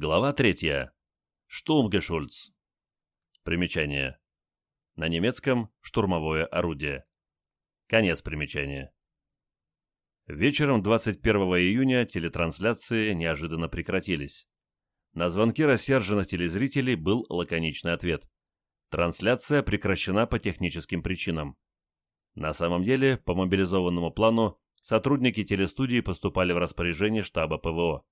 Глава третья. Штурмгешульц. Примечание. На немецком штурмовое орудие. Конец примечания. Вечером 21 июня телетрансляции неожиданно прекратились. На звонки рассерженных телезрителей был лаконичный ответ. Трансляция прекращена по техническим причинам. На самом деле, по мобилизованному плану, сотрудники телестудии поступали в распоряжение штаба ПВО.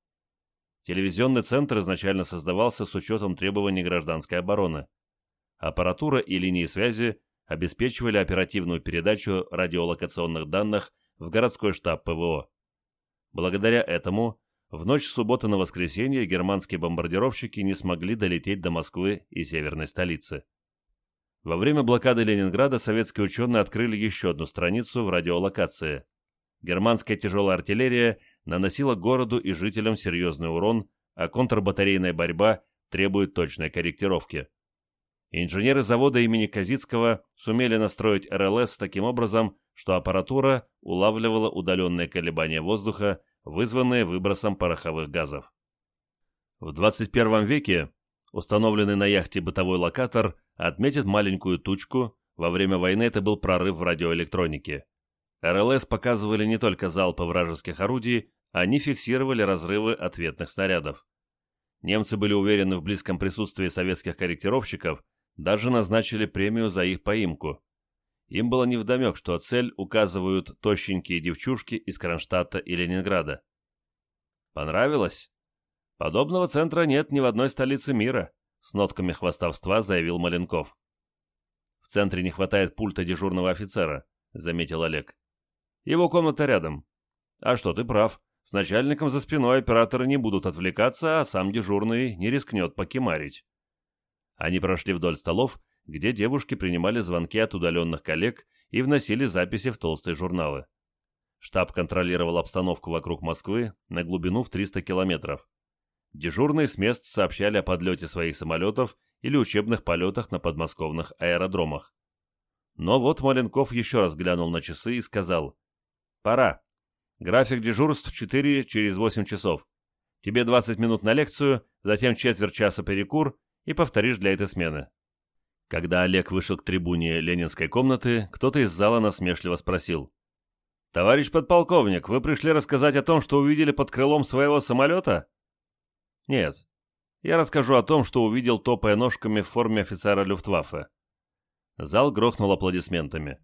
Телевизионный центр изначально создавался с учетом требований гражданской обороны. Аппаратура и линии связи обеспечивали оперативную передачу радиолокационных данных в городской штаб ПВО. Благодаря этому, в ночь с субботы на воскресенье германские бомбардировщики не смогли долететь до Москвы и северной столицы. Во время блокады Ленинграда советские ученые открыли еще одну страницу в радиолокации. Германская тяжелая артиллерия наносила городу и жителям серьезный урон, а контрбатарейная борьба требует точной корректировки. Инженеры завода имени Казицкого сумели настроить РЛС таким образом, что аппаратура улавливала удаленные колебания воздуха, вызванные выбросом пороховых газов. В 21 веке установленный на яхте бытовой локатор отметит маленькую тучку, во время войны это был прорыв в радиоэлектронике. РЛС показывали не только залпы вражеских орудий, они фиксировали разрывы ответных снарядов. Немцы были уверены в близком присутствии советских корректировщиков, даже назначили премию за их поимку. Им было невдомек, что цель указывают тощенькие девчушки из Кронштадта и Ленинграда. «Понравилось? Подобного центра нет ни в одной столице мира», с нотками хвастовства заявил Маленков. «В центре не хватает пульта дежурного офицера», заметил Олег. «Его комната рядом». «А что, ты прав. С начальником за спиной операторы не будут отвлекаться, а сам дежурный не рискнет покемарить. Они прошли вдоль столов, где девушки принимали звонки от удаленных коллег и вносили записи в толстые журналы. Штаб контролировал обстановку вокруг Москвы на глубину в 300 километров. Дежурные с мест сообщали о подлете своих самолетов или учебных полетах на подмосковных аэродромах. Но вот Маленков еще раз глянул на часы и сказал «Пора». График дежурств 4 через 8 часов. Тебе 20 минут на лекцию, затем четверть часа перекур и повторишь для этой смены. Когда Олег вышел к трибуне ленинской комнаты, кто-то из зала насмешливо спросил. «Товарищ подполковник, вы пришли рассказать о том, что увидели под крылом своего самолета?» «Нет. Я расскажу о том, что увидел, топая ножками в форме офицера Люфтваффе». Зал грохнул аплодисментами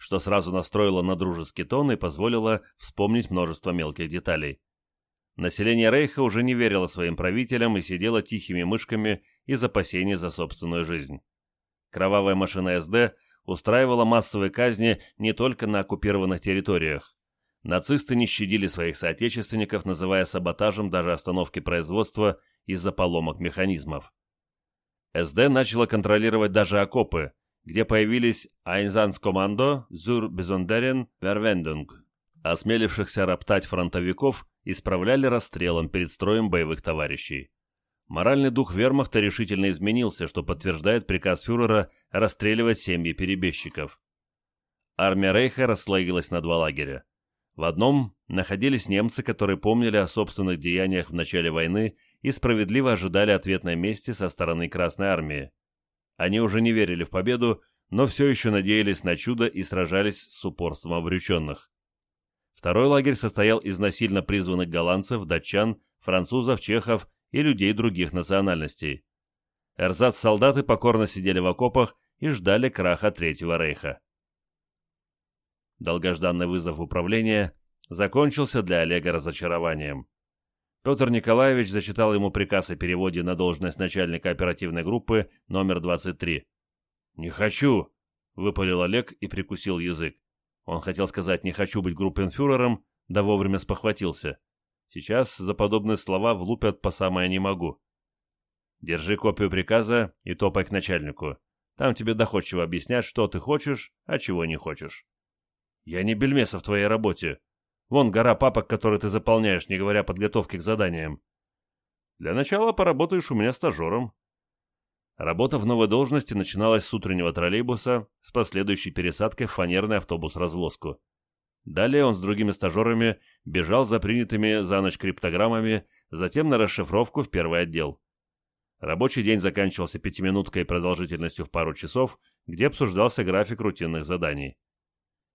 что сразу настроило на дружеский тон и позволило вспомнить множество мелких деталей. Население Рейха уже не верило своим правителям и сидело тихими мышками из опасений за собственную жизнь. Кровавая машина СД устраивала массовые казни не только на оккупированных территориях. Нацисты не щадили своих соотечественников, называя саботажем даже остановки производства из-за поломок механизмов. СД начала контролировать даже окопы, где появились Айнзанскомандо, Зур Безондерен, Вервендунг. Осмелившихся роптать фронтовиков исправляли расстрелом перед строем боевых товарищей. Моральный дух вермахта решительно изменился, что подтверждает приказ фюрера расстреливать семьи перебежчиков. Армия Рейха расслоилась на два лагеря. В одном находились немцы, которые помнили о собственных деяниях в начале войны и справедливо ожидали ответной мести со стороны Красной Армии. Они уже не верили в победу, но все еще надеялись на чудо и сражались с упорством обреченных. Второй лагерь состоял из насильно призванных голландцев, датчан, французов, чехов и людей других национальностей. Эрзац-солдаты покорно сидели в окопах и ждали краха Третьего Рейха. Долгожданный вызов управления закончился для Олега разочарованием. Петр Николаевич зачитал ему приказ о переводе на должность начальника оперативной группы номер 23. «Не хочу!» — выпалил Олег и прикусил язык. Он хотел сказать «не хочу быть группенфюрером», да вовремя спохватился. Сейчас за подобные слова влупят по самое «не могу». Держи копию приказа и топай к начальнику. Там тебе доходчиво объяснять, что ты хочешь, а чего не хочешь. Я не бельмеса в твоей работе, Вон гора папок, которые ты заполняешь, не говоря о подготовке к заданиям. Для начала поработаешь у меня стажером. Работа в новой должности начиналась с утреннего троллейбуса с последующей пересадкой в фанерный автобус-развозку. Далее он с другими стажерами бежал за принятыми за ночь криптограммами, затем на расшифровку в первый отдел. Рабочий день заканчивался пятиминуткой продолжительностью в пару часов, где обсуждался график рутинных заданий.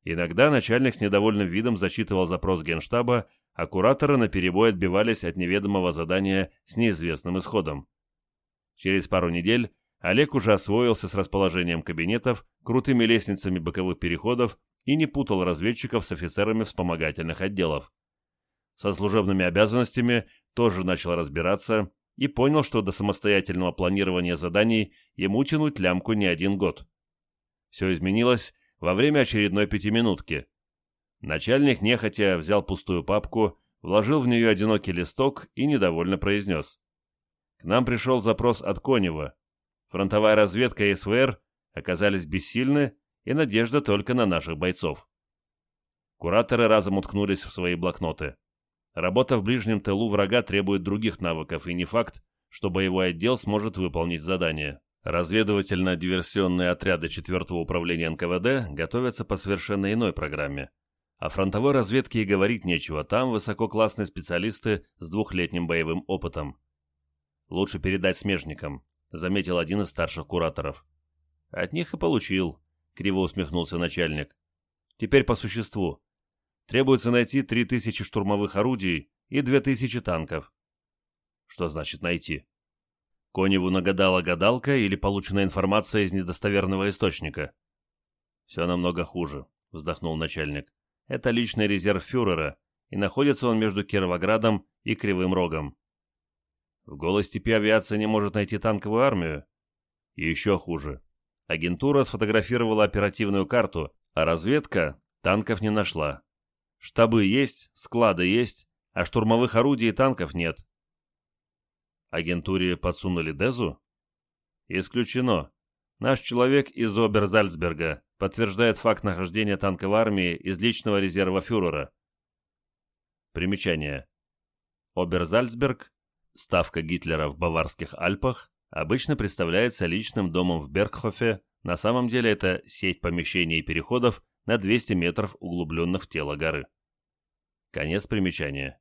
Иногда начальник с недовольным видом зачитывал запрос генштаба, а кураторы наперебой отбивались от неведомого задания с неизвестным исходом. Через пару недель Олег уже освоился с расположением кабинетов, крутыми лестницами боковых переходов и не путал разведчиков с офицерами вспомогательных отделов. Со служебными обязанностями тоже начал разбираться и понял, что до самостоятельного планирования заданий ему тянуть лямку не один год. Все изменилось во время очередной пятиминутки. Начальник нехотя взял пустую папку, вложил в нее одинокий листок и недовольно произнес. К нам пришел запрос от Конева. Фронтовая разведка и СВР оказались бессильны, и надежда только на наших бойцов. Кураторы разом уткнулись в свои блокноты. Работа в ближнем тылу врага требует других навыков, и не факт, что боевой отдел сможет выполнить задание. Разведывательно-диверсионные отряды 4-го управления НКВД готовятся по совершенно иной программе. О фронтовой разведке и говорить нечего, там высококлассные специалисты с двухлетним боевым опытом. Лучше передать смежникам, заметил один из старших кураторов. От них и получил, криво усмехнулся начальник. Теперь по существу. Требуется найти 3000 штурмовых орудий и 2000 танков. Что значит найти? Коневу нагадала гадалка или получена информация из недостоверного источника? Все намного хуже, вздохнул начальник. Это личный резерв фюрера, и находится он между Кировоградом и Кривым Рогом. В голой степи авиация не может найти танковую армию. И еще хуже. Агентура сфотографировала оперативную карту, а разведка танков не нашла. Штабы есть, склады есть, а штурмовых орудий и танков нет. Агентуре подсунули Дезу? Исключено. Наш человек из Оберзальцберга подтверждает факт нахождения танковой армии из личного резерва фюрера. Примечание. Оберзальцберг, ставка Гитлера в Баварских Альпах, обычно представляется личным домом в Бергхофе, на самом деле это сеть помещений и переходов на 200 метров углубленных в тело горы. Конец примечания.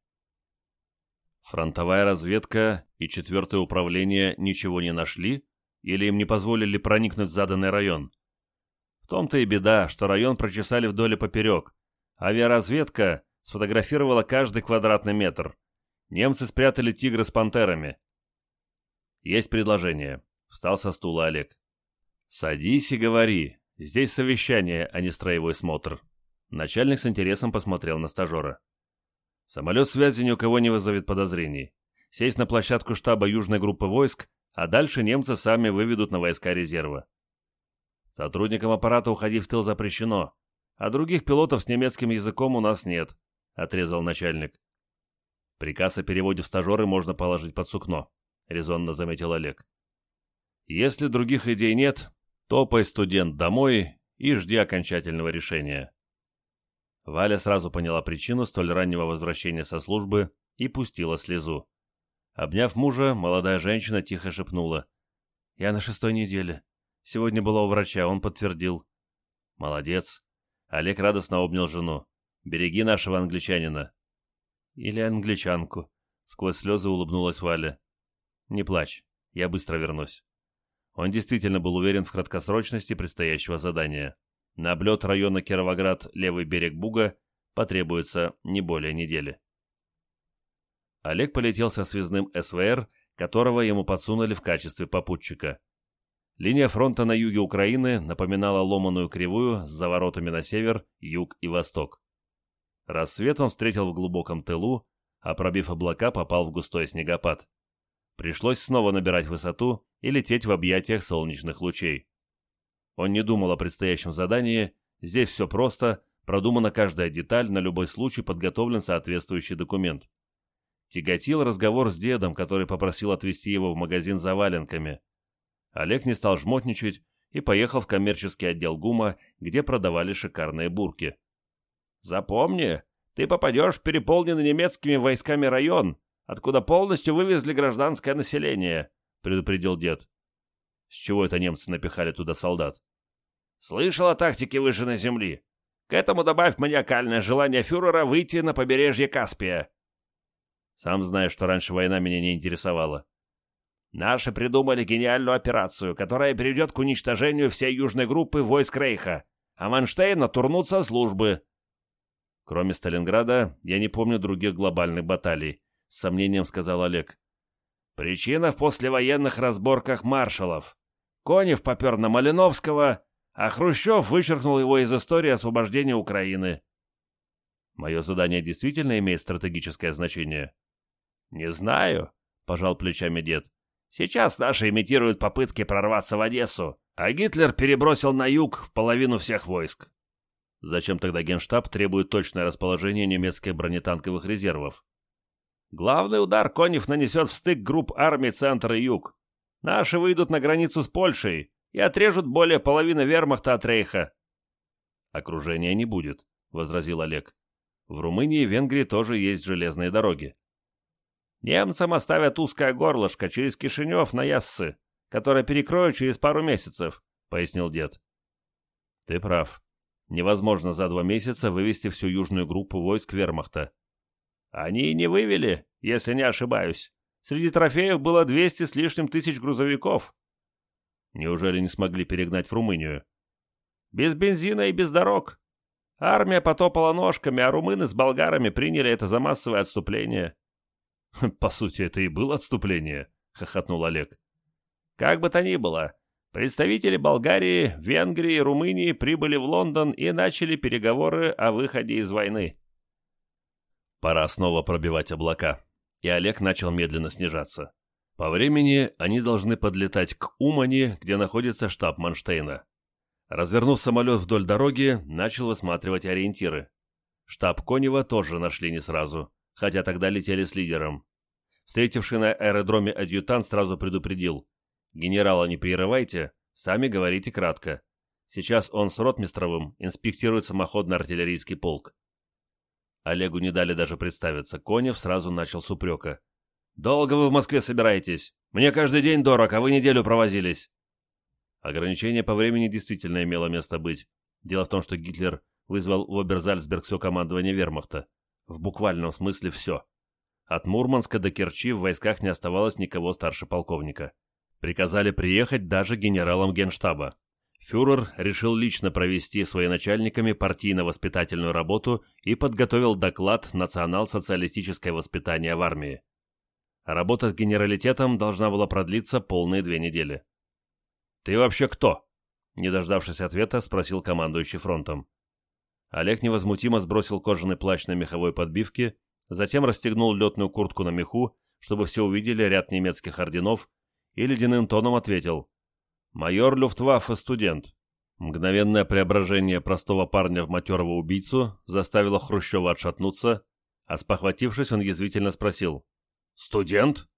Фронтовая разведка и четвертое управление ничего не нашли или им не позволили проникнуть в заданный район? В том-то и беда, что район прочесали вдоль и поперек. Авиаразведка сфотографировала каждый квадратный метр. Немцы спрятали тигра с пантерами. Есть предложение. Встал со стула Олег. Садись и говори. Здесь совещание, а не строевой смотр. Начальник с интересом посмотрел на стажера. Самолет связи ни у кого не вызовет подозрений. Сесть на площадку штаба южной группы войск, а дальше немцы сами выведут на войска резерва. Сотрудникам аппарата уходить в тыл запрещено, а других пилотов с немецким языком у нас нет, отрезал начальник. Приказ о переводе в стажеры можно положить под сукно, резонно заметил Олег. Если других идей нет, топай, студент, домой и жди окончательного решения. Валя сразу поняла причину столь раннего возвращения со службы и пустила слезу. Обняв мужа, молодая женщина тихо шепнула. «Я на шестой неделе. Сегодня была у врача, он подтвердил». «Молодец». Олег радостно обнял жену. «Береги нашего англичанина». «Или англичанку», — сквозь слезы улыбнулась Валя. «Не плачь, я быстро вернусь». Он действительно был уверен в краткосрочности предстоящего задания. На облет района Кировоград левый берег Буга потребуется не более недели. Олег полетел со связным СВР, которого ему подсунули в качестве попутчика. Линия фронта на юге Украины напоминала ломаную кривую с заворотами на север, юг и восток. Рассвет он встретил в глубоком тылу, а пробив облака, попал в густой снегопад. Пришлось снова набирать высоту и лететь в объятиях солнечных лучей. Он не думал о предстоящем задании, здесь все просто, продумана каждая деталь, на любой случай подготовлен соответствующий документ. Тяготил разговор с дедом, который попросил отвезти его в магазин за валенками. Олег не стал жмотничать и поехал в коммерческий отдел ГУМа, где продавали шикарные бурки. «Запомни, ты попадешь в переполненный немецкими войсками район, откуда полностью вывезли гражданское население», — предупредил дед. С чего это немцы напихали туда солдат? Слышал о тактике выжженной земли. К этому добавь маниакальное желание фюрера выйти на побережье Каспия. Сам знаешь, что раньше война меня не интересовала. Наши придумали гениальную операцию, которая приведет к уничтожению всей южной группы войск Рейха, а Манштейна турнут со службы. Кроме Сталинграда, я не помню других глобальных баталий, с сомнением сказал Олег. Причина в послевоенных разборках маршалов. Конев попер на Малиновского, а Хрущев вычеркнул его из истории освобождения Украины. Мое задание действительно имеет стратегическое значение? Не знаю, пожал плечами дед. Сейчас наши имитируют попытки прорваться в Одессу, а Гитлер перебросил на юг половину всех войск. Зачем тогда Генштаб требует точное расположение немецких бронетанковых резервов? Главный удар Конев нанесет в стык групп армий Центр и Юг. Наши выйдут на границу с Польшей и отрежут более половины вермахта от Рейха. «Окружения не будет», — возразил Олег. «В Румынии и Венгрии тоже есть железные дороги. Немцам оставят узкое горлышко через Кишинев на Яссы, которое перекроют через пару месяцев», — пояснил дед. «Ты прав. Невозможно за два месяца вывести всю южную группу войск вермахта». «Они не вывели, если не ошибаюсь. Среди трофеев было 200 с лишним тысяч грузовиков». «Неужели не смогли перегнать в Румынию?» «Без бензина и без дорог. Армия потопала ножками, а румыны с болгарами приняли это за массовое отступление». «По сути, это и было отступление», — хохотнул Олег. «Как бы то ни было, представители Болгарии, Венгрии и Румынии прибыли в Лондон и начали переговоры о выходе из войны». Пора снова пробивать облака, и Олег начал медленно снижаться. По времени они должны подлетать к Умани, где находится штаб Манштейна. Развернув самолет вдоль дороги, начал высматривать ориентиры. Штаб Конева тоже нашли не сразу хотя тогда летели с лидером. Встретивший на аэродроме адъютант сразу предупредил. «Генерала не прерывайте, сами говорите кратко. Сейчас он с Ротмистровым инспектирует самоходный артиллерийский полк». Олегу не дали даже представиться. Конев сразу начал с упрека. «Долго вы в Москве собираетесь? Мне каждый день дорог, а вы неделю провозились». Ограничение по времени действительно имело место быть. Дело в том, что Гитлер вызвал в Оберзальцберг все командование вермахта. В буквальном смысле все. От Мурманска до Керчи в войсках не оставалось никого старше полковника. Приказали приехать даже генералам генштаба. Фюрер решил лично провести с военачальниками партийно-воспитательную работу и подготовил доклад «Национал-социалистическое воспитание в армии». Работа с генералитетом должна была продлиться полные две недели. «Ты вообще кто?» Не дождавшись ответа, спросил командующий фронтом. Олег невозмутимо сбросил кожаный плащ на меховой подбивке, затем расстегнул летную куртку на меху, чтобы все увидели ряд немецких орденов, и ледяным тоном ответил «Майор Люфтваффе студент». Мгновенное преображение простого парня в матерого убийцу заставило Хрущева отшатнуться, а спохватившись, он язвительно спросил «Студент?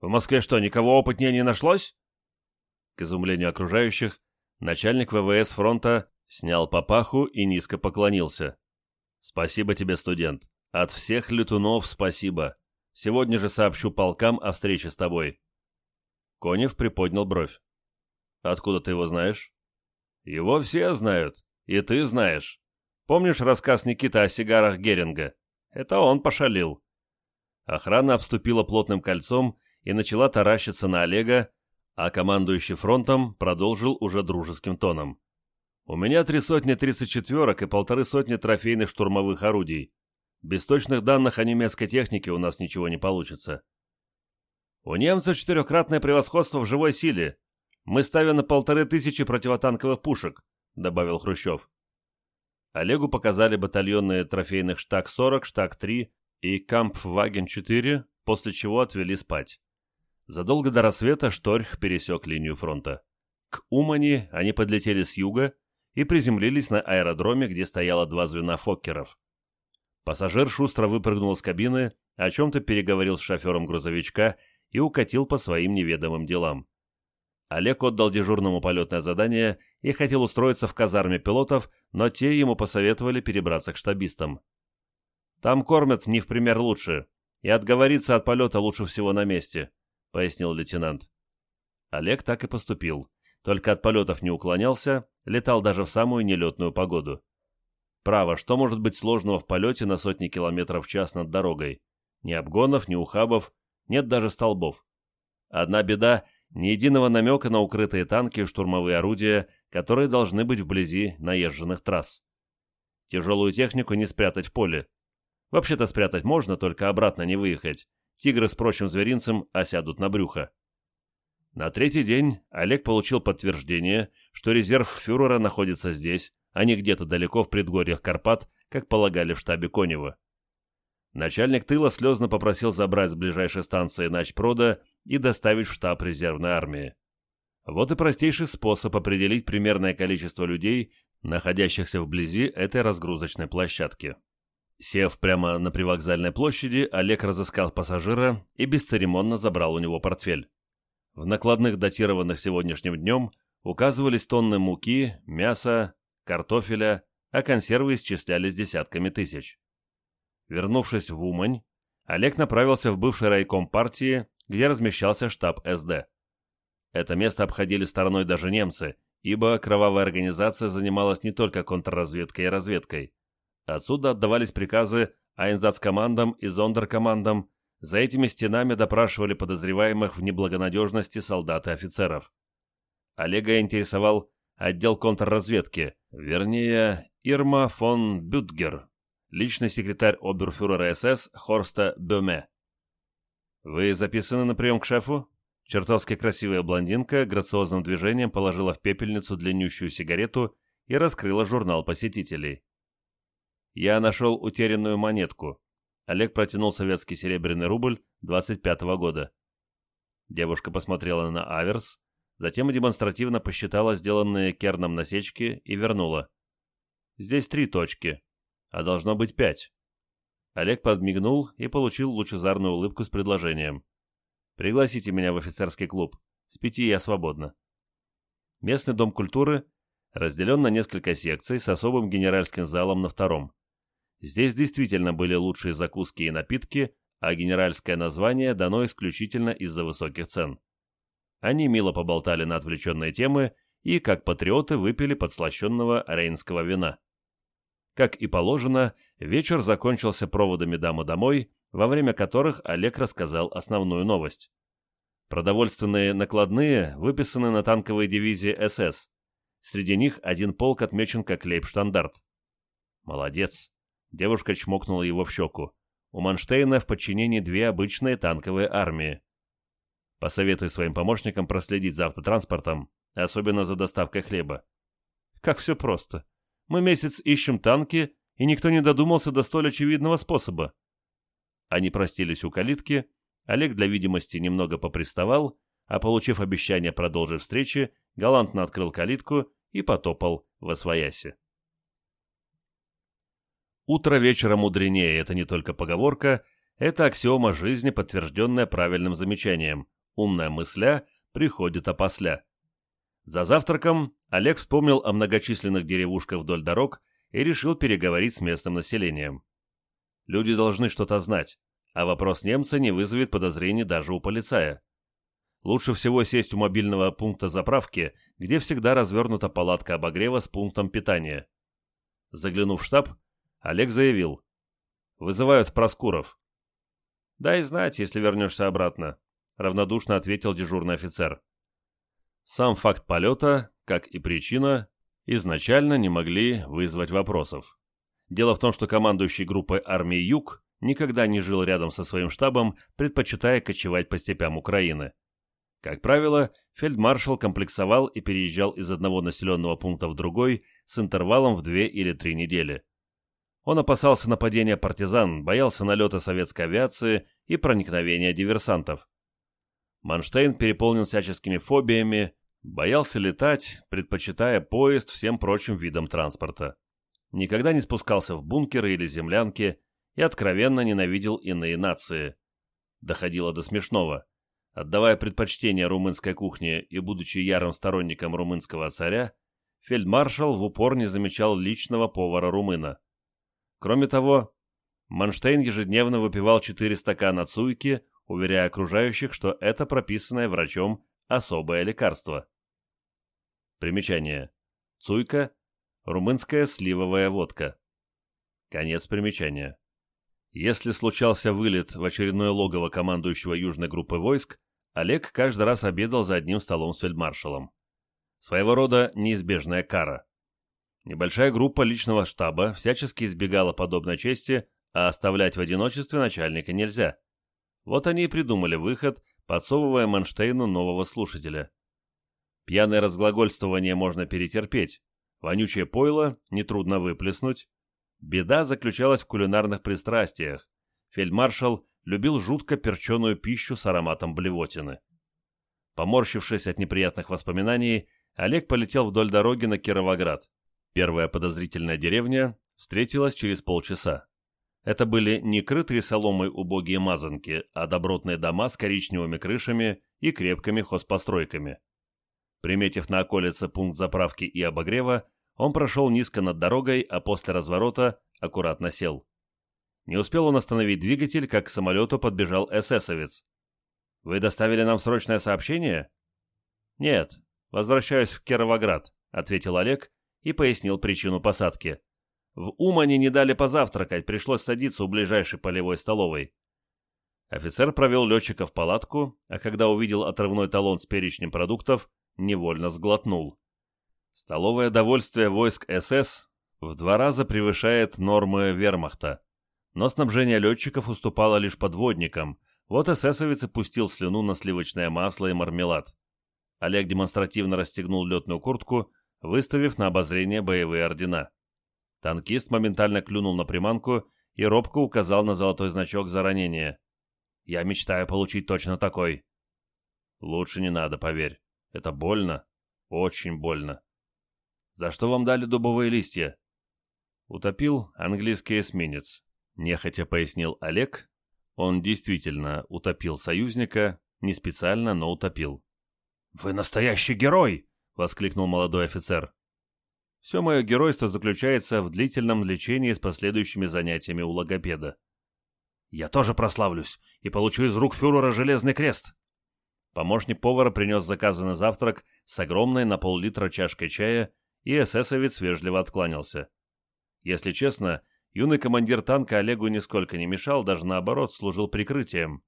В Москве что, никого опытнее не нашлось?» К изумлению окружающих, начальник ВВС фронта Снял папаху и низко поклонился. «Спасибо тебе, студент. От всех летунов спасибо. Сегодня же сообщу полкам о встрече с тобой». Конев приподнял бровь. «Откуда ты его знаешь?» «Его все знают. И ты знаешь. Помнишь рассказ Никиты о сигарах Геринга? Это он пошалил». Охрана обступила плотным кольцом и начала таращиться на Олега, а командующий фронтом продолжил уже дружеским тоном. У меня три сотни тридцать четверок и полторы сотни трофейных штурмовых орудий. Без точных данных о немецкой технике у нас ничего не получится. У немцев четырехкратное превосходство в живой силе. Мы ставим на полторы тысячи противотанковых пушек, добавил Хрущев. Олегу показали батальонные трофейных Штаг-40, Штаг-3 и Кампфваген-4, после чего отвели спать. Задолго до рассвета Шторх пересек линию фронта. К Умани они подлетели с юга и приземлились на аэродроме, где стояло два звена фоккеров. Пассажир шустро выпрыгнул из кабины, о чем-то переговорил с шофером грузовичка и укатил по своим неведомым делам. Олег отдал дежурному полетное задание и хотел устроиться в казарме пилотов, но те ему посоветовали перебраться к штабистам. «Там кормят не в пример лучше, и отговориться от полета лучше всего на месте», — пояснил лейтенант. Олег так и поступил только от полетов не уклонялся, летал даже в самую нелетную погоду. Право, что может быть сложного в полете на сотни километров в час над дорогой? Ни обгонов, ни ухабов, нет даже столбов. Одна беда — ни единого намека на укрытые танки и штурмовые орудия, которые должны быть вблизи наезженных трасс. Тяжелую технику не спрятать в поле. Вообще-то спрятать можно, только обратно не выехать. Тигры с прочим зверинцем осядут на брюхо. На третий день Олег получил подтверждение, что резерв фюрера находится здесь, а не где-то далеко в предгорьях Карпат, как полагали в штабе Конева. Начальник тыла слезно попросил забрать с ближайшей станции Начпрода и доставить в штаб резервной армии. Вот и простейший способ определить примерное количество людей, находящихся вблизи этой разгрузочной площадки. Сев прямо на привокзальной площади, Олег разыскал пассажира и бесцеремонно забрал у него портфель. В накладных, датированных сегодняшним днем, указывались тонны муки, мяса, картофеля, а консервы исчислялись десятками тысяч. Вернувшись в Умань, Олег направился в бывший райком партии, где размещался штаб СД. Это место обходили стороной даже немцы, ибо кровавая организация занималась не только контрразведкой и разведкой. Отсюда отдавались приказы айнзацкомандам и зондеркомандам, за этими стенами допрашивали подозреваемых в неблагонадежности солдат и офицеров. Олега интересовал отдел контрразведки, вернее, Ирма фон Бютгер, личный секретарь оберфюрера СС Хорста Бёме. «Вы записаны на прием к шефу?» Чертовски красивая блондинка грациозным движением положила в пепельницу длиннющую сигарету и раскрыла журнал посетителей. «Я нашел утерянную монетку». Олег протянул советский серебряный рубль 25-го года. Девушка посмотрела на аверс, затем демонстративно посчитала сделанные Керном насечки и вернула. «Здесь три точки а должно быть пять. Олег подмигнул и получил лучезарную улыбку с предложением. «Пригласите меня в офицерский клуб. С пяти я свободна». Местный дом культуры разделен на несколько секций с особым генеральским залом на втором. Здесь действительно были лучшие закуски и напитки, а генеральское название дано исключительно из-за высоких цен. Они мило поболтали на отвлеченные темы и, как патриоты, выпили подслащенного рейнского вина. Как и положено, вечер закончился проводами дамы домой, во время которых Олег рассказал основную новость. Продовольственные накладные выписаны на танковые дивизии СС. Среди них один полк отмечен как лейбштандарт. «Молодец!» Девушка чмокнула его в щеку. «У Манштейна в подчинении две обычные танковые армии. Посоветуй своим помощникам проследить за автотранспортом, особенно за доставкой хлеба. Как все просто. Мы месяц ищем танки, и никто не додумался до столь очевидного способа. Они простились у калитки, Олег для видимости немного поприставал, а получив обещание продолжить встречи, галантно открыл калитку и потопал в освояси. Утро вечера мудренее – это не только поговорка, это аксиома жизни, подтвержденная правильным замечанием. Умная мысля приходит опосля. За завтраком Олег вспомнил о многочисленных деревушках вдоль дорог и решил переговорить с местным населением. Люди должны что-то знать, а вопрос немца не вызовет подозрений даже у полицая. Лучше всего сесть у мобильного пункта заправки, где всегда развернута палатка обогрева с пунктом питания. Заглянув в штаб, Олег заявил. «Вызывают Проскуров». «Дай знать, если вернешься обратно», — равнодушно ответил дежурный офицер. Сам факт полета, как и причина, изначально не могли вызвать вопросов. Дело в том, что командующий группой армии «Юг» никогда не жил рядом со своим штабом, предпочитая кочевать по степям Украины. Как правило, фельдмаршал комплексовал и переезжал из одного населенного пункта в другой с интервалом в две или три недели. Он опасался нападения партизан, боялся налета советской авиации и проникновения диверсантов. Манштейн переполнен всяческими фобиями, боялся летать, предпочитая поезд всем прочим видам транспорта. Никогда не спускался в бункеры или землянки и откровенно ненавидел иные нации. Доходило до смешного. Отдавая предпочтение румынской кухне и будучи ярым сторонником румынского царя, фельдмаршал в упор не замечал личного повара румына. Кроме того, Манштейн ежедневно выпивал четыре стакана цуйки, уверяя окружающих, что это прописанное врачом особое лекарство. Примечание. Цуйка – румынская сливовая водка. Конец примечания. Если случался вылет в очередное логово командующего южной группы войск, Олег каждый раз обедал за одним столом с фельдмаршалом. Своего рода неизбежная кара. Небольшая группа личного штаба всячески избегала подобной чести, а оставлять в одиночестве начальника нельзя. Вот они и придумали выход, подсовывая Манштейну нового слушателя. Пьяное разглагольствование можно перетерпеть, вонючее пойло нетрудно выплеснуть, Беда заключалась в кулинарных пристрастиях. Фельдмаршал любил жутко перченую пищу с ароматом блевотины. Поморщившись от неприятных воспоминаний, Олег полетел вдоль дороги на Кировоград. Первая подозрительная деревня встретилась через полчаса. Это были не крытые соломой убогие мазанки, а добротные дома с коричневыми крышами и крепкими хозпостройками. Приметив на околице пункт заправки и обогрева, он прошел низко над дорогой, а после разворота аккуратно сел. Не успел он остановить двигатель, как к самолету подбежал эсэсовец. «Вы доставили нам срочное сообщение?» «Нет, возвращаюсь в Кировоград», — ответил Олег и пояснил причину посадки. «В Умане не дали позавтракать, пришлось садиться у ближайшей полевой столовой». Офицер провел летчика в палатку, а когда увидел отрывной талон с перечнем продуктов, невольно сглотнул. Столовое довольствие войск СС в два раза превышает нормы вермахта, но снабжение летчиков уступало лишь подводникам, вот эсэсовец и пустил слюну на сливочное масло и мармелад. Олег демонстративно расстегнул летную куртку, выставив на обозрение боевые ордена. Танкист моментально клюнул на приманку и робко указал на золотой значок за ранение. «Я мечтаю получить точно такой». «Лучше не надо, поверь. Это больно. Очень больно. За что вам дали дубовые листья?» «Утопил английский эсминец», — нехотя пояснил Олег. Он действительно утопил союзника, не специально, но утопил. «Вы настоящий герой!» — воскликнул молодой офицер. «Все мое геройство заключается в длительном лечении с последующими занятиями у логопеда. Я тоже прославлюсь и получу из рук фюрера железный крест». Помощник повара принес заказанный завтрак с огромной на пол-литра чашкой чая и эсэсовец вежливо откланялся. Если честно, юный командир танка Олегу нисколько не мешал, даже наоборот, служил прикрытием.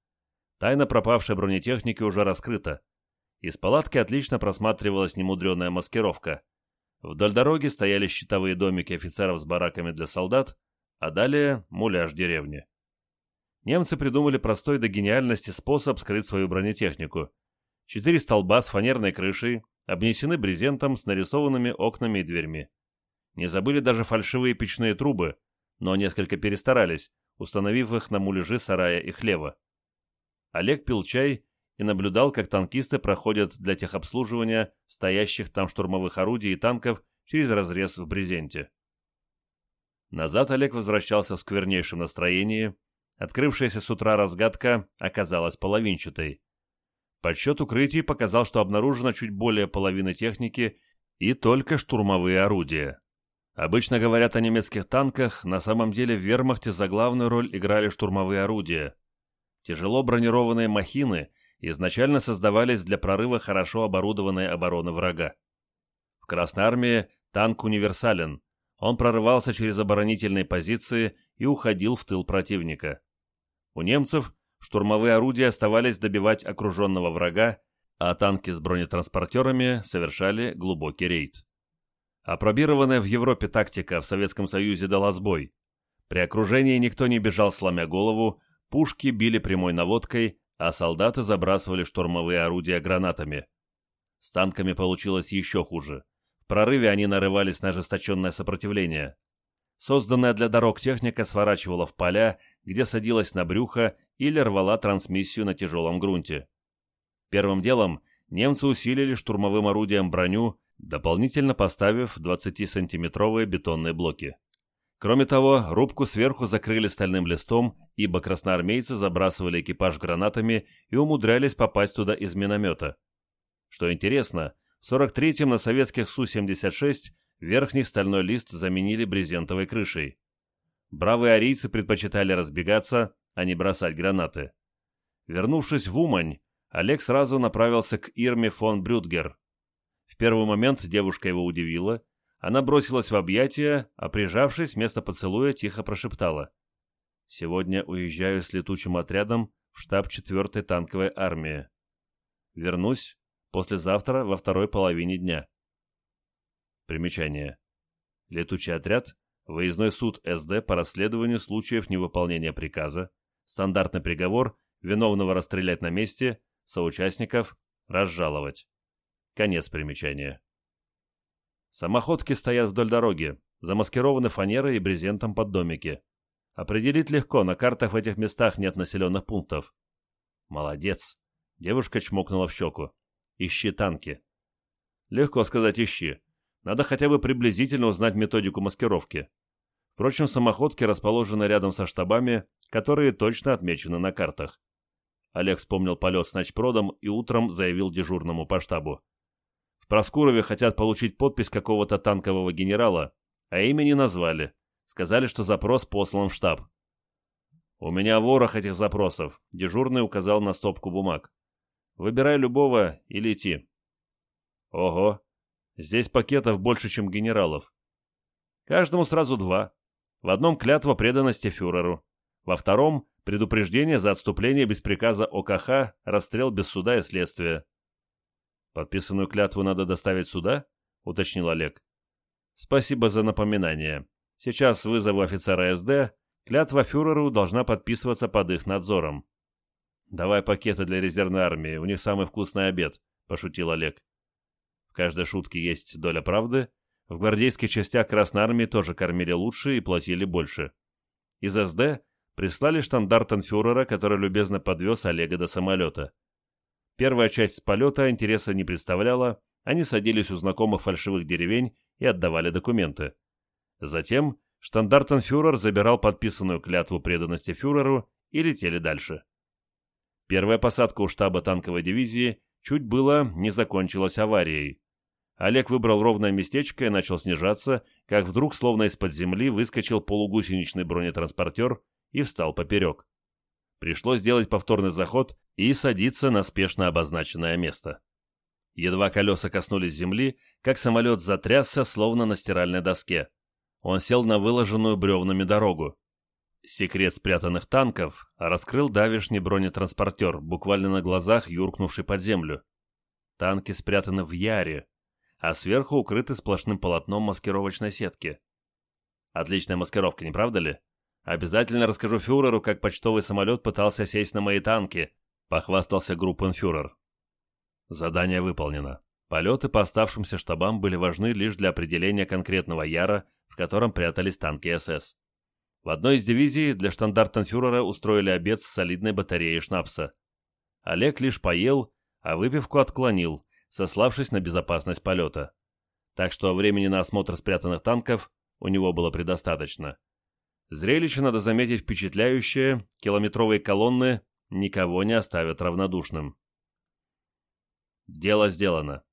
Тайна пропавшей бронетехники уже раскрыта. Из палатки отлично просматривалась немудреная маскировка. Вдоль дороги стояли щитовые домики офицеров с бараками для солдат, а далее муляж деревни. Немцы придумали простой до гениальности способ скрыть свою бронетехнику. Четыре столба с фанерной крышей, обнесены брезентом с нарисованными окнами и дверьми. Не забыли даже фальшивые печные трубы, но несколько перестарались, установив их на муляжи сарая и хлева. Олег пил чай и наблюдал, как танкисты проходят для техобслуживания стоящих там штурмовых орудий и танков через разрез в брезенте. Назад Олег возвращался в сквернейшем настроении. Открывшаяся с утра разгадка оказалась половинчатой. Подсчет укрытий показал, что обнаружено чуть более половины техники и только штурмовые орудия. Обычно говорят о немецких танках, на самом деле в вермахте за главную роль играли штурмовые орудия. Тяжело бронированные махины изначально создавались для прорыва хорошо оборудованной обороны врага. В Красной армии танк универсален, он прорывался через оборонительные позиции и уходил в тыл противника. У немцев штурмовые орудия оставались добивать окруженного врага, а танки с бронетранспортерами совершали глубокий рейд. Опробированная в Европе тактика в Советском Союзе дала сбой. При окружении никто не бежал сломя голову, пушки били прямой наводкой, а солдаты забрасывали штурмовые орудия гранатами. С танками получилось еще хуже. В прорыве они нарывались на ожесточенное сопротивление. Созданная для дорог техника сворачивала в поля, где садилась на брюхо или рвала трансмиссию на тяжелом грунте. Первым делом немцы усилили штурмовым орудием броню, дополнительно поставив 20-сантиметровые бетонные блоки. Кроме того, рубку сверху закрыли стальным листом, ибо красноармейцы забрасывали экипаж гранатами и умудрялись попасть туда из миномета. Что интересно, в 43-м на советских Су-76 верхний стальной лист заменили брезентовой крышей. Бравые арийцы предпочитали разбегаться, а не бросать гранаты. Вернувшись в Умань, Олег сразу направился к Ирме фон Брюдгер. В первый момент девушка его удивила. Она бросилась в объятия, а прижавшись, вместо поцелуя тихо прошептала. Сегодня уезжаю с летучим отрядом в штаб 4-й танковой армии. Вернусь послезавтра во второй половине дня. Примечание. Летучий отряд – выездной суд СД по расследованию случаев невыполнения приказа, стандартный приговор, виновного расстрелять на месте, соучастников – разжаловать. Конец примечания. Самоходки стоят вдоль дороги, замаскированы фанерой и брезентом под домики. Определить легко, на картах в этих местах нет населенных пунктов. Молодец. Девушка чмокнула в щеку. Ищи танки. Легко сказать ищи. Надо хотя бы приблизительно узнать методику маскировки. Впрочем, самоходки расположены рядом со штабами, которые точно отмечены на картах. Олег вспомнил полет с ночпродом и утром заявил дежурному по штабу. В Проскурове хотят получить подпись какого-то танкового генерала, а имя не назвали. Сказали, что запрос послан в штаб. «У меня ворох этих запросов», — дежурный указал на стопку бумаг. «Выбирай любого и лети». «Ого, здесь пакетов больше, чем генералов. Каждому сразу два. В одном клятва преданности фюреру, во втором — предупреждение за отступление без приказа ОКХ, расстрел без суда и следствия. «Подписанную клятву надо доставить сюда?» — уточнил Олег. «Спасибо за напоминание. Сейчас вызову офицера СД. Клятва фюреру должна подписываться под их надзором». «Давай пакеты для резервной армии, у них самый вкусный обед», — пошутил Олег. В каждой шутке есть доля правды. В гвардейских частях Красной Армии тоже кормили лучше и платили больше. Из СД прислали штандартенфюрера, который любезно подвез Олега до самолета. Первая часть полета интереса не представляла, они садились у знакомых фальшивых деревень и отдавали документы. Затем штандартенфюрер забирал подписанную клятву преданности фюреру и летели дальше. Первая посадка у штаба танковой дивизии чуть было не закончилась аварией. Олег выбрал ровное местечко и начал снижаться, как вдруг, словно из-под земли, выскочил полугусеничный бронетранспортер и встал поперек. Пришлось сделать повторный заход и садиться на спешно обозначенное место. Едва колеса коснулись земли, как самолет затрясся, словно на стиральной доске. Он сел на выложенную бревнами дорогу. Секрет спрятанных танков раскрыл давишний бронетранспортер, буквально на глазах юркнувший под землю. Танки спрятаны в яре, а сверху укрыты сплошным полотном маскировочной сетки. Отличная маскировка, не правда ли? Обязательно расскажу фюреру, как почтовый самолет пытался сесть на мои танки, похвастался группенфюрер. Задание выполнено. Полеты по оставшимся штабам были важны лишь для определения конкретного яра, в котором прятались танки СС. В одной из дивизий для штандартенфюрера устроили обед с солидной батареей шнапса. Олег лишь поел, а выпивку отклонил, сославшись на безопасность полета. Так что времени на осмотр спрятанных танков у него было предостаточно. Зрелище, надо заметить, впечатляющее, километровые колонны никого не оставят равнодушным. Дело сделано.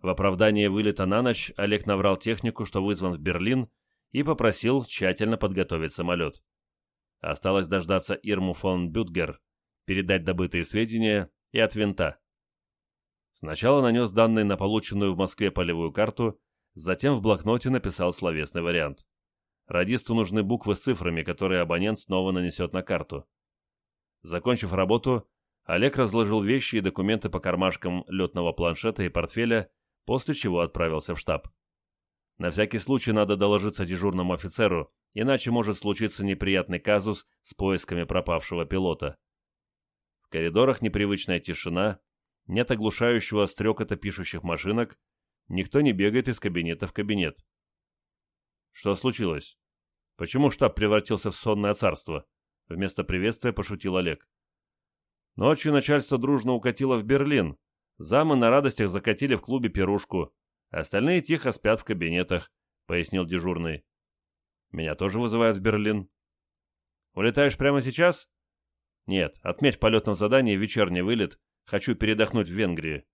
В оправдании вылета на ночь Олег наврал технику, что вызван в Берлин, и попросил тщательно подготовить самолет. Осталось дождаться Ирму фон Бютгер, передать добытые сведения и от винта. Сначала нанес данные на полученную в Москве полевую карту, затем в блокноте написал словесный вариант. Радисту нужны буквы с цифрами, которые абонент снова нанесет на карту. Закончив работу, Олег разложил вещи и документы по кармашкам летного планшета и портфеля, после чего отправился в штаб. На всякий случай надо доложиться дежурному офицеру, иначе может случиться неприятный казус с поисками пропавшего пилота. В коридорах непривычная тишина, нет оглушающего стрекота пишущих машинок, никто не бегает из кабинета в кабинет. Что случилось? Почему штаб превратился в сонное царство? Вместо приветствия пошутил Олег. Ночью начальство дружно укатило в Берлин. Замы на радостях закатили в клубе пирушку. Остальные тихо спят в кабинетах, пояснил дежурный. Меня тоже вызывают в Берлин. Улетаешь прямо сейчас? Нет, отметь в полетном задании вечерний вылет. Хочу передохнуть в Венгрии.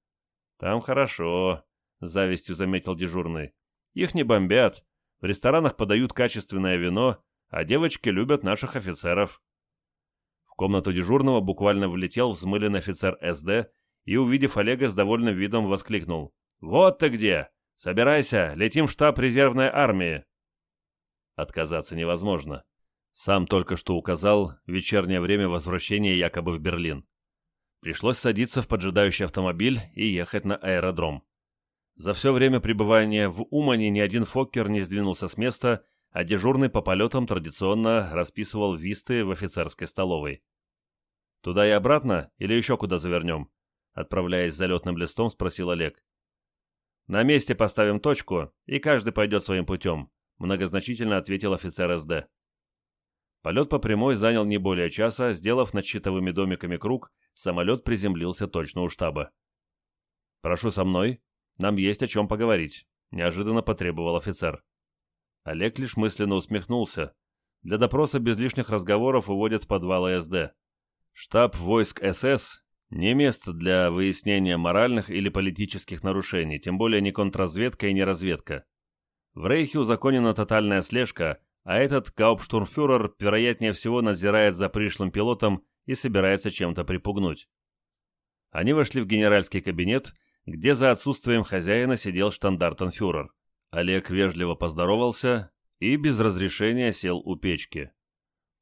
Там хорошо, завистью заметил дежурный. Их не бомбят, в ресторанах подают качественное вино, а девочки любят наших офицеров. В комнату дежурного буквально влетел взмыленный офицер СД и, увидев Олега с довольным видом, воскликнул. «Вот ты где! Собирайся, летим в штаб резервной армии!» Отказаться невозможно. Сам только что указал вечернее время возвращения якобы в Берлин. Пришлось садиться в поджидающий автомобиль и ехать на аэродром. За все время пребывания в Умане ни один Фоккер не сдвинулся с места, а дежурный по полетам традиционно расписывал висты в офицерской столовой. «Туда и обратно или еще куда завернем?» Отправляясь залетным листом, спросил Олег. «На месте поставим точку, и каждый пойдет своим путем», многозначительно ответил офицер СД. Полет по прямой занял не более часа, сделав над щитовыми домиками круг, самолет приземлился точно у штаба. «Прошу со мной, нам есть о чем поговорить», — неожиданно потребовал офицер. Олег лишь мысленно усмехнулся. Для допроса без лишних разговоров уводят в подвал СД. Штаб войск СС – не место для выяснения моральных или политических нарушений, тем более не контрразведка и не разведка. В Рейхе узаконена тотальная слежка, а этот гауптштурмфюрер, вероятнее всего, надзирает за пришлым пилотом и собирается чем-то припугнуть. Они вошли в генеральский кабинет, где за отсутствием хозяина сидел штандартенфюрер. Олег вежливо поздоровался и без разрешения сел у печки.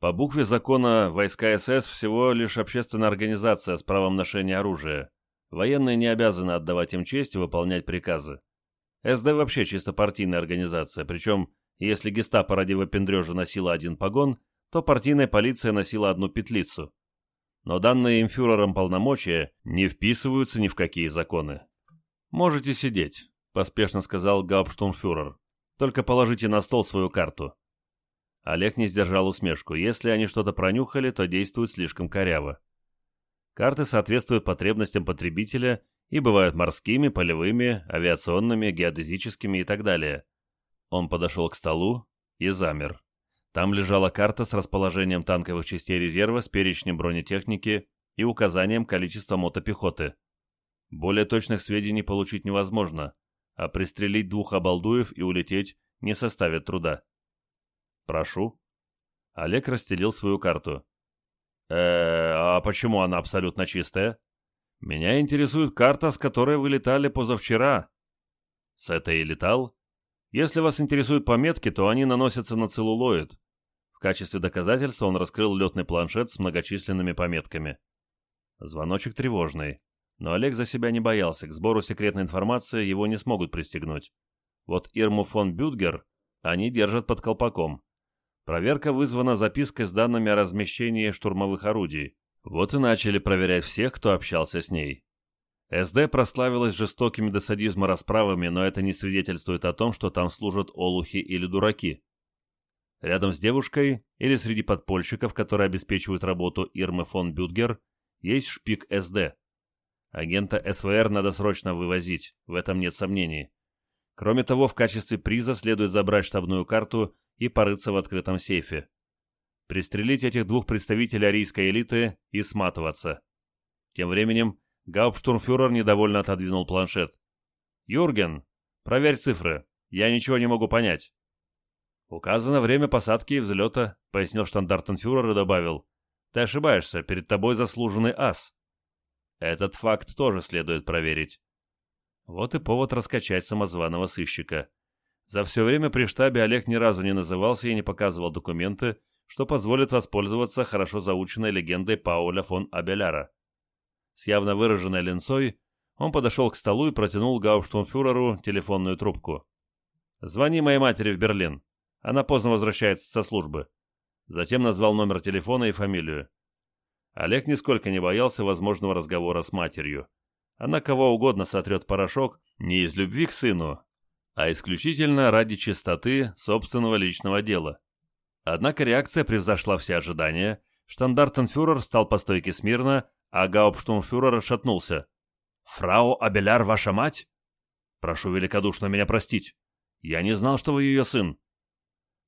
По букве закона войска СС всего лишь общественная организация с правом ношения оружия. Военные не обязаны отдавать им честь и выполнять приказы. СД вообще чисто партийная организация, причем если гестапо ради выпендрежа носила один погон, то партийная полиция носила одну петлицу. Но данные им фюрером полномочия не вписываются ни в какие законы. «Можете сидеть», — поспешно сказал гауптштурмфюрер. «Только положите на стол свою карту». Олег не сдержал усмешку. Если они что-то пронюхали, то действуют слишком коряво. Карты соответствуют потребностям потребителя и бывают морскими, полевыми, авиационными, геодезическими и так далее. Он подошел к столу и замер. Там лежала карта с расположением танковых частей резерва с перечнем бронетехники и указанием количества мотопехоты. Более точных сведений получить невозможно, а пристрелить двух обалдуев и улететь не составит труда. «Прошу». Олег расстелил свою карту. э а почему она абсолютно чистая?» «Меня интересует карта, с которой вы летали позавчера». «С этой и летал?» Если вас интересуют пометки, то они наносятся на целлулоид. В качестве доказательства он раскрыл летный планшет с многочисленными пометками. Звоночек тревожный. Но Олег за себя не боялся, к сбору секретной информации его не смогут пристегнуть. Вот Ирму фон Бютгер они держат под колпаком. Проверка вызвана запиской с данными о размещении штурмовых орудий. Вот и начали проверять всех, кто общался с ней. СД прославилась жестокими до садизма расправами, но это не свидетельствует о том, что там служат олухи или дураки. Рядом с девушкой или среди подпольщиков, которые обеспечивают работу Ирмы фон Бютгер, есть шпик СД. Агента СВР надо срочно вывозить, в этом нет сомнений. Кроме того, в качестве приза следует забрать штабную карту и порыться в открытом сейфе. Пристрелить этих двух представителей арийской элиты и сматываться. Тем временем Гауптштурмфюрер недовольно отодвинул планшет. «Юрген, проверь цифры. Я ничего не могу понять». «Указано время посадки и взлета», — пояснил штандартенфюрер и добавил. «Ты ошибаешься, перед тобой заслуженный ас». Этот факт тоже следует проверить. Вот и повод раскачать самозваного сыщика. За все время при штабе Олег ни разу не назывался и не показывал документы, что позволит воспользоваться хорошо заученной легендой Пауля фон Абеляра. С явно выраженной ленцой он подошел к столу и протянул гауптштурмфюреру телефонную трубку. «Звони моей матери в Берлин. Она поздно возвращается со службы». Затем назвал номер телефона и фамилию. Олег нисколько не боялся возможного разговора с матерью. Она кого угодно сотрет порошок не из любви к сыну, а исключительно ради чистоты собственного личного дела. Однако реакция превзошла все ожидания, штандартенфюрер стал по стойке смирно, а гауптштурмфюрер расшатнулся. «Фрау Абеляр ваша мать?» «Прошу великодушно меня простить. Я не знал, что вы ее сын».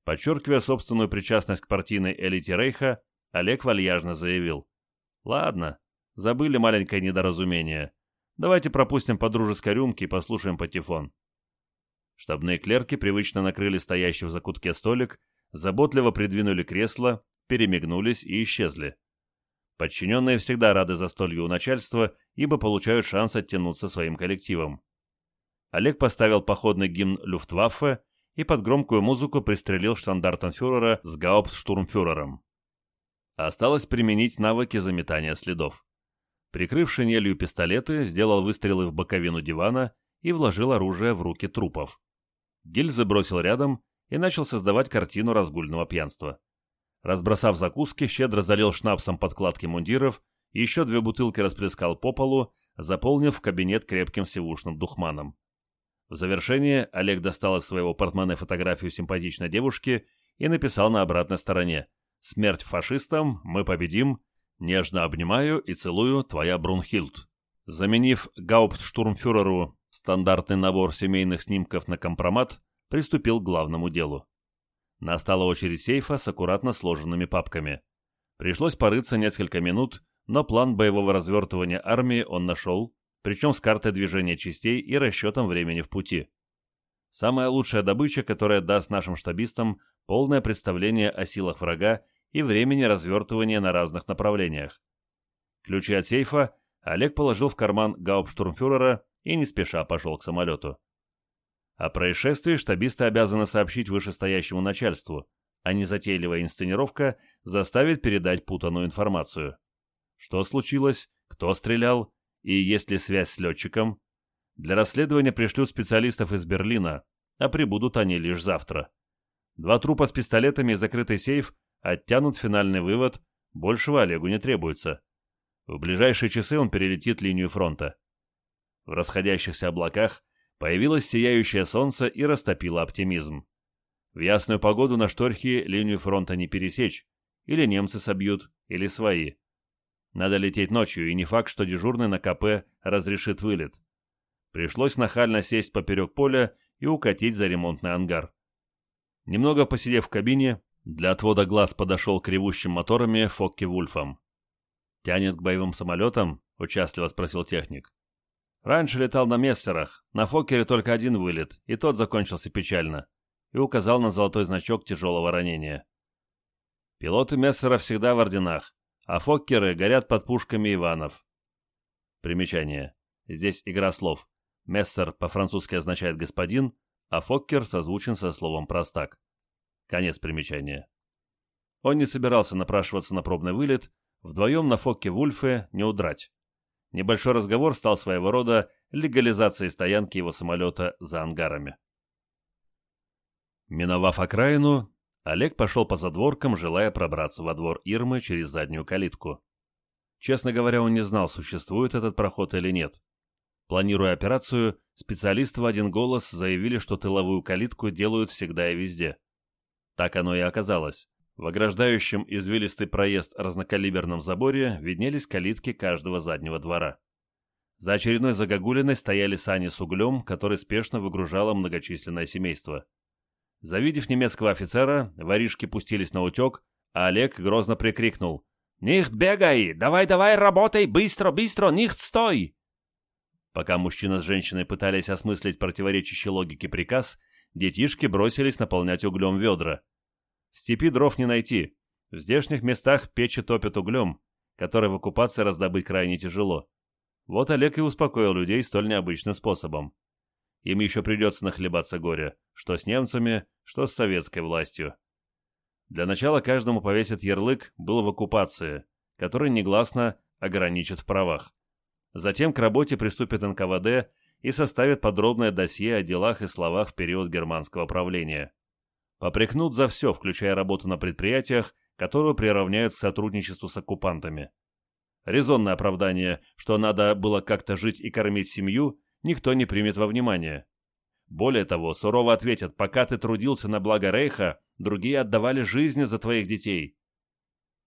Подчеркивая собственную причастность к партийной элите Рейха, Олег вальяжно заявил. «Ладно, забыли маленькое недоразумение. Давайте пропустим по дружеской рюмке и послушаем патефон». Штабные клерки привычно накрыли стоящий в закутке столик, заботливо придвинули кресло, перемигнулись и исчезли. Подчиненные всегда рады застолью у начальства, ибо получают шанс оттянуться своим коллективом. Олег поставил походный гимн Люфтваффе и под громкую музыку пристрелил штандартенфюрера с гауптштурмфюрером. Осталось применить навыки заметания следов. Прикрыв шинелью пистолеты, сделал выстрелы в боковину дивана и вложил оружие в руки трупов. Гильзы бросил рядом и начал создавать картину разгульного пьянства. Разбросав закуски, щедро залил шнапсом подкладки мундиров и еще две бутылки расплескал по полу, заполнив кабинет крепким сивушным духманом. В завершение Олег достал из своего портмоне фотографию симпатичной девушки и написал на обратной стороне «Смерть фашистам, мы победим, нежно обнимаю и целую, твоя Брунхильд». Заменив гауптштурмфюреру стандартный набор семейных снимков на компромат, приступил к главному делу. Настала очередь сейфа с аккуратно сложенными папками. Пришлось порыться несколько минут, но план боевого развертывания армии он нашел, причем с картой движения частей и расчетом времени в пути. Самая лучшая добыча, которая даст нашим штабистам полное представление о силах врага и времени развертывания на разных направлениях. Ключи от сейфа Олег положил в карман гауптштурмфюрера и не спеша пошел к самолету. О происшествии штабисты обязаны сообщить вышестоящему начальству, а незатейливая инсценировка заставит передать путанную информацию. Что случилось, кто стрелял и есть ли связь с летчиком. Для расследования пришлют специалистов из Берлина, а прибудут они лишь завтра. Два трупа с пистолетами и закрытый сейф оттянут финальный вывод, большего Олегу не требуется. В ближайшие часы он перелетит линию фронта. В расходящихся облаках появилось сияющее солнце и растопило оптимизм. В ясную погоду на Шторхе линию фронта не пересечь, или немцы собьют, или свои. Надо лететь ночью, и не факт, что дежурный на КП разрешит вылет. Пришлось нахально сесть поперек поля и укатить за ремонтный ангар. Немного посидев в кабине, для отвода глаз подошел к ревущим моторами Фокке Вульфом. «Тянет к боевым самолетам?» — участливо спросил техник. «Раньше летал на Мессерах, на Фоккере только один вылет, и тот закончился печально», и указал на золотой значок тяжелого ранения. Пилоты Мессера всегда в орденах, а фоккеры горят под пушками Иванов. Примечание. Здесь игра слов. Мессер по-французски означает «господин», а фоккер созвучен со словом «простак». Конец примечания. Он не собирался напрашиваться на пробный вылет, вдвоем на фокке Вульфе не удрать. Небольшой разговор стал своего рода легализацией стоянки его самолета за ангарами. Миновав окраину, Олег пошел по задворкам, желая пробраться во двор Ирмы через заднюю калитку. Честно говоря, он не знал, существует этот проход или нет. Планируя операцию, специалисты в один голос заявили, что тыловую калитку делают всегда и везде. Так оно и оказалось. В ограждающем извилистый проезд разнокалиберном заборе виднелись калитки каждого заднего двора. За очередной загогулиной стояли сани с углем, который спешно выгружало многочисленное семейство. Завидев немецкого офицера, воришки пустились на утек, а Олег грозно прикрикнул. «Нихт бегай! Давай-давай работай! Быстро, быстро! Нихт стой!» Пока мужчина с женщиной пытались осмыслить противоречащий логике приказ, детишки бросились наполнять углем ведра. В степи дров не найти. В здешних местах печи топят углем, который в оккупации раздобыть крайне тяжело. Вот Олег и успокоил людей столь необычным способом. Им еще придется нахлебаться горя, что с немцами, что с советской властью. Для начала каждому повесят ярлык «был в оккупации», который негласно ограничит в правах. Затем к работе приступит НКВД и составит подробное досье о делах и словах в период германского правления. Попрекнут за все, включая работу на предприятиях, которую приравняют к сотрудничеству с оккупантами. Резонное оправдание, что надо было как-то жить и кормить семью, никто не примет во внимание. Более того, сурово ответят, пока ты трудился на благо Рейха, другие отдавали жизни за твоих детей.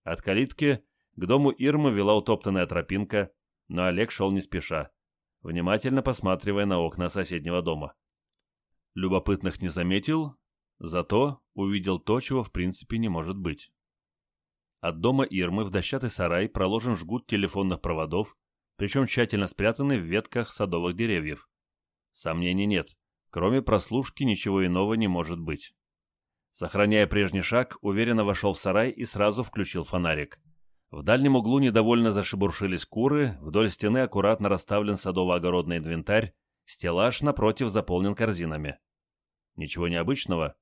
От калитки к дому Ирмы вела утоптанная тропинка, но Олег шел не спеша, внимательно посматривая на окна соседнего дома. Любопытных не заметил, зато увидел то, чего в принципе не может быть. От дома Ирмы в дощатый сарай проложен жгут телефонных проводов, причем тщательно спрятаны в ветках садовых деревьев. Сомнений нет, кроме прослушки ничего иного не может быть. Сохраняя прежний шаг, уверенно вошел в сарай и сразу включил фонарик. В дальнем углу недовольно зашебуршились куры, вдоль стены аккуратно расставлен садово-огородный инвентарь, стеллаж напротив заполнен корзинами. Ничего необычного?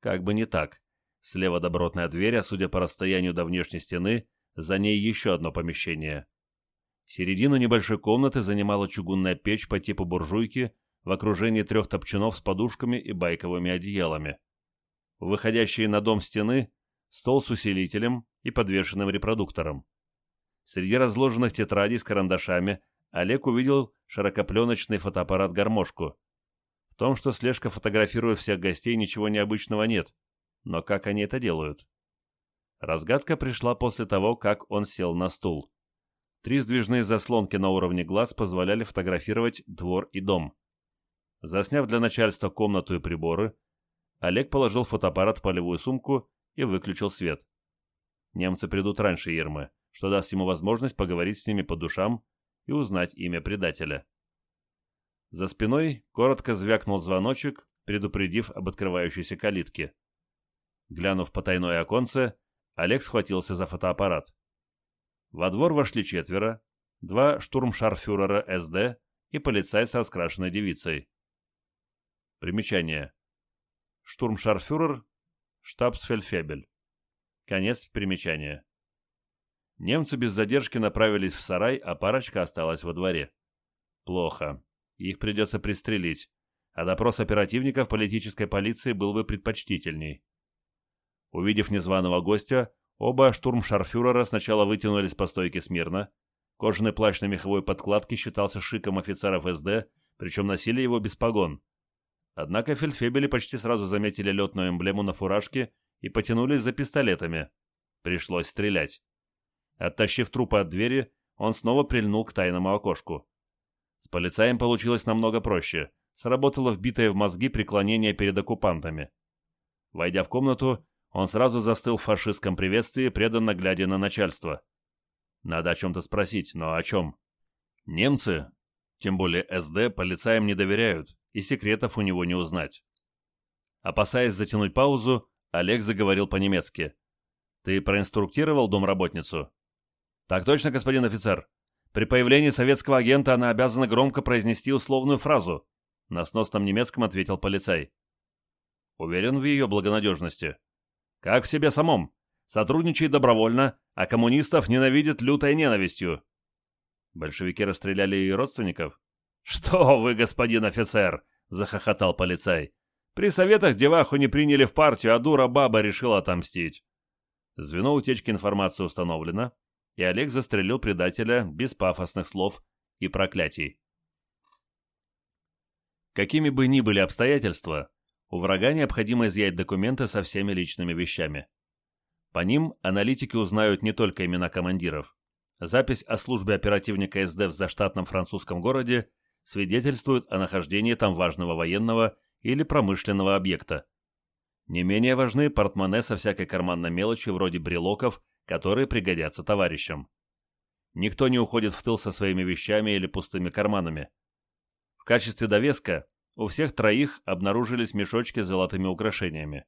Как бы не так. Слева добротная дверь, а судя по расстоянию до внешней стены, за ней еще одно помещение. Середину небольшой комнаты занимала чугунная печь по типу буржуйки в окружении трех топчанов с подушками и байковыми одеялами. Выходящие на дом стены – стол с усилителем и подвешенным репродуктором. Среди разложенных тетрадей с карандашами Олег увидел широкопленочный фотоаппарат-гармошку. Том, что слежка фотографирует всех гостей, ничего необычного нет. Но как они это делают? Разгадка пришла после того, как он сел на стул. Три сдвижные заслонки на уровне глаз позволяли фотографировать двор и дом. Засняв для начальства комнату и приборы, Олег положил фотоаппарат в полевую сумку и выключил свет. Немцы придут раньше Ермы, что даст ему возможность поговорить с ними по душам и узнать имя предателя. За спиной коротко звякнул звоночек, предупредив об открывающейся калитке. Глянув по тайное оконце, Олег схватился за фотоаппарат. Во двор вошли четверо, два штурмшарфюрера СД и полицай с раскрашенной девицей. Примечание. Штурмшарфюрер, штабсфельдфебель. Конец примечания. Немцы без задержки направились в сарай, а парочка осталась во дворе. Плохо. Их придется пристрелить, а допрос оперативников политической полиции был бы предпочтительней. Увидев незваного гостя, оба штурмшарфюрера сначала вытянулись по стойке смирно. Кожаный плащ на меховой подкладке считался шиком офицеров СД, причем носили его без погон. Однако фельдфебели почти сразу заметили летную эмблему на фуражке и потянулись за пистолетами. Пришлось стрелять. Оттащив трупы от двери, он снова прильнул к тайному окошку. С полицаем получилось намного проще. Сработало вбитое в мозги преклонение перед оккупантами. Войдя в комнату, он сразу застыл в фашистском приветствии, преданно глядя на начальство. Надо о чем-то спросить, но о чем? Немцы, тем более СД, полицаям не доверяют, и секретов у него не узнать. Опасаясь затянуть паузу, Олег заговорил по-немецки. «Ты проинструктировал домработницу?» «Так точно, господин офицер. При появлении советского агента она обязана громко произнести условную фразу», на сносном немецком ответил полицай. «Уверен в ее благонадежности». «Как в себе самом. Сотрудничает добровольно, а коммунистов ненавидит лютой ненавистью». «Большевики расстреляли ее родственников?» «Что вы, господин офицер!» — захохотал полицай. «При советах деваху не приняли в партию, а дура баба решила отомстить». Звено утечки информации установлено, и Олег застрелил предателя без пафосных слов и проклятий. Какими бы ни были обстоятельства, у врага необходимо изъять документы со всеми личными вещами. По ним аналитики узнают не только имена командиров. Запись о службе оперативника СД в заштатном французском городе свидетельствует о нахождении там важного военного или промышленного объекта. Не менее важны портмоне со всякой карманной мелочью вроде брелоков которые пригодятся товарищам. Никто не уходит в тыл со своими вещами или пустыми карманами. В качестве довеска у всех троих обнаружились мешочки с золотыми украшениями.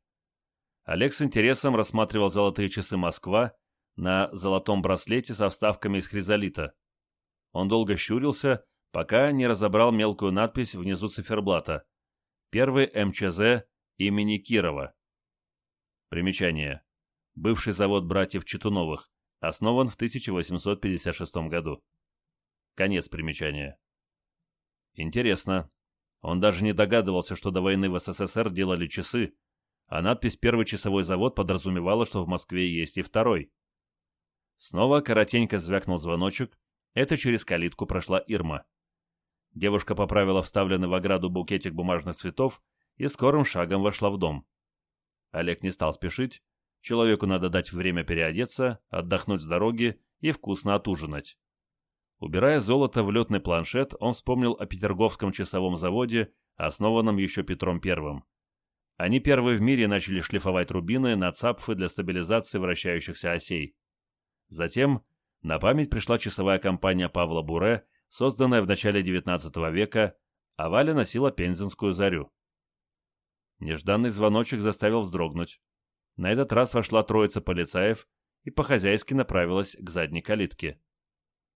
Олег с интересом рассматривал золотые часы «Москва» на золотом браслете со вставками из хризолита. Он долго щурился, пока не разобрал мелкую надпись внизу циферблата. Первый МЧЗ имени Кирова. Примечание бывший завод братьев Четуновых, основан в 1856 году. Конец примечания. Интересно. Он даже не догадывался, что до войны в СССР делали часы, а надпись «Первый часовой завод» подразумевала, что в Москве есть и второй. Снова коротенько звякнул звоночек. Это через калитку прошла Ирма. Девушка поправила вставленный в ограду букетик бумажных цветов и скорым шагом вошла в дом. Олег не стал спешить, Человеку надо дать время переодеться, отдохнуть с дороги и вкусно отужинать. Убирая золото в летный планшет, он вспомнил о Петерговском часовом заводе, основанном еще Петром Первым. Они первые в мире начали шлифовать рубины на цапфы для стабилизации вращающихся осей. Затем на память пришла часовая компания Павла Буре, созданная в начале XIX века, а Валя носила пензенскую зарю. Нежданный звоночек заставил вздрогнуть. На этот раз вошла троица полицаев и по-хозяйски направилась к задней калитке.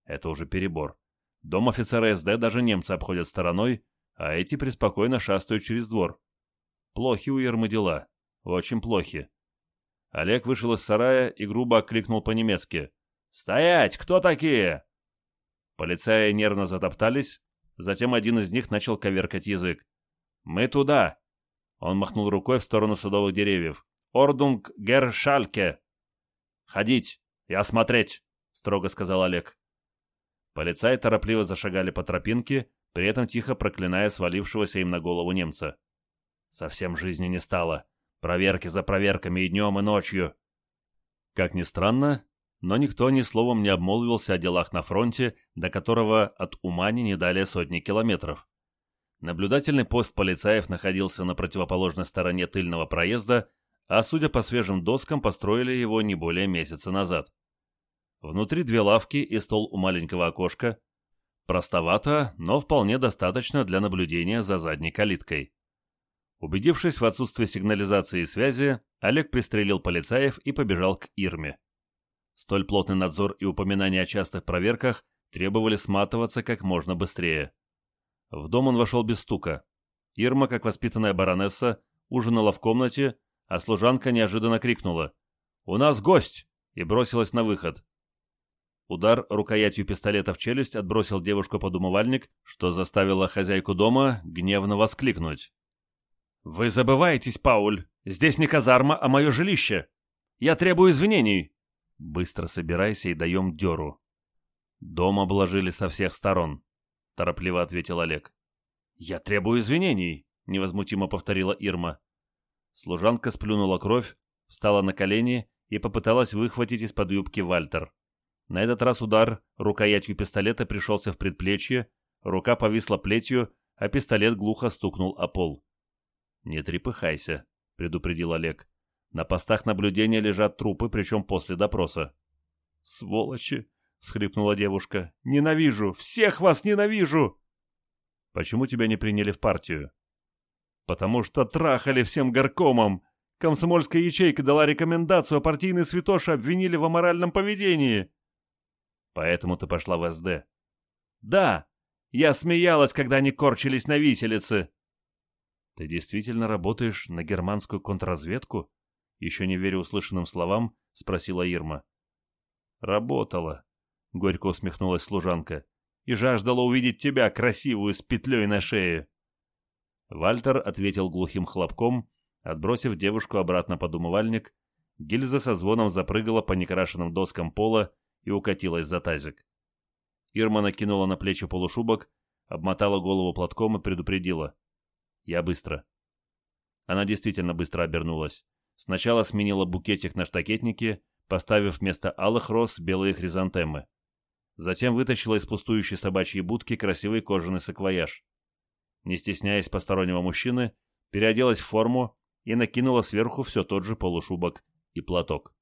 Это уже перебор. Дом офицера СД даже немцы обходят стороной, а эти преспокойно шастают через двор. Плохи у Ермы дела. Очень плохи. Олег вышел из сарая и грубо окликнул по-немецки. «Стоять! Кто такие?» Полицаи нервно затоптались, затем один из них начал коверкать язык. «Мы туда!» Он махнул рукой в сторону садовых деревьев. «Ordnung, герр Шальке!» «Ходить и осмотреть!» — строго сказал Олег. Полицаи торопливо зашагали по тропинке, при этом тихо проклиная свалившегося им на голову немца. Совсем жизни не стало. Проверки за проверками и днем, и ночью. Как ни странно, но никто ни словом не обмолвился о делах на фронте, до которого от Умани не далее сотни километров. Наблюдательный пост полицаев находился на противоположной стороне тыльного проезда, а судя по свежим доскам, построили его не более месяца назад. Внутри две лавки и стол у маленького окошка. Простовато, но вполне достаточно для наблюдения за задней калиткой. Убедившись в отсутствии сигнализации и связи, Олег пристрелил полицаев и побежал к Ирме. Столь плотный надзор и упоминания о частых проверках требовали сматываться как можно быстрее. В дом он вошел без стука. Ирма, как воспитанная баронесса, ужинала в комнате, а служанка неожиданно крикнула «У нас гость!» и бросилась на выход. Удар рукоятью пистолета в челюсть отбросил девушку под умывальник, что заставило хозяйку дома гневно воскликнуть. «Вы забываетесь, Пауль! Здесь не казарма, а мое жилище! Я требую извинений!» «Быстро собирайся и даем дёру!» «Дом обложили со всех сторон», — торопливо ответил Олег. «Я требую извинений», — невозмутимо повторила Ирма. Служанка сплюнула кровь, встала на колени и попыталась выхватить из-под юбки Вальтер. На этот раз удар рукоятью пистолета пришелся в предплечье, рука повисла плетью, а пистолет глухо стукнул о пол. «Не трепыхайся», — предупредил Олег. «На постах наблюдения лежат трупы, причем после допроса». «Сволочи!» — всхрипнула девушка. «Ненавижу! Всех вас ненавижу!» «Почему тебя не приняли в партию?» «Потому что трахали всем горкомом! Комсомольская ячейка дала рекомендацию, а партийные святоши обвинили в аморальном поведении!» «Поэтому ты пошла в СД?» «Да! Я смеялась, когда они корчились на виселице!» «Ты действительно работаешь на германскую контрразведку?» Еще не веря услышанным словам, спросила Ирма. «Работала», — горько усмехнулась служанка, «и жаждала увидеть тебя, красивую, с петлей на шее». Вальтер ответил глухим хлопком, отбросив девушку обратно под умывальник, гильза со звоном запрыгала по некрашенным доскам пола и укатилась за тазик. Ирма накинула на плечи полушубок, обмотала голову платком и предупредила. Я быстро. Она действительно быстро обернулась. Сначала сменила букетик на штакетнике, поставив вместо алых роз белые хризантемы. Затем вытащила из пустующей собачьей будки красивый кожаный саквояж. Не стесняясь постороннего мужчины, переоделась в форму и накинула сверху все тот же полушубок и платок.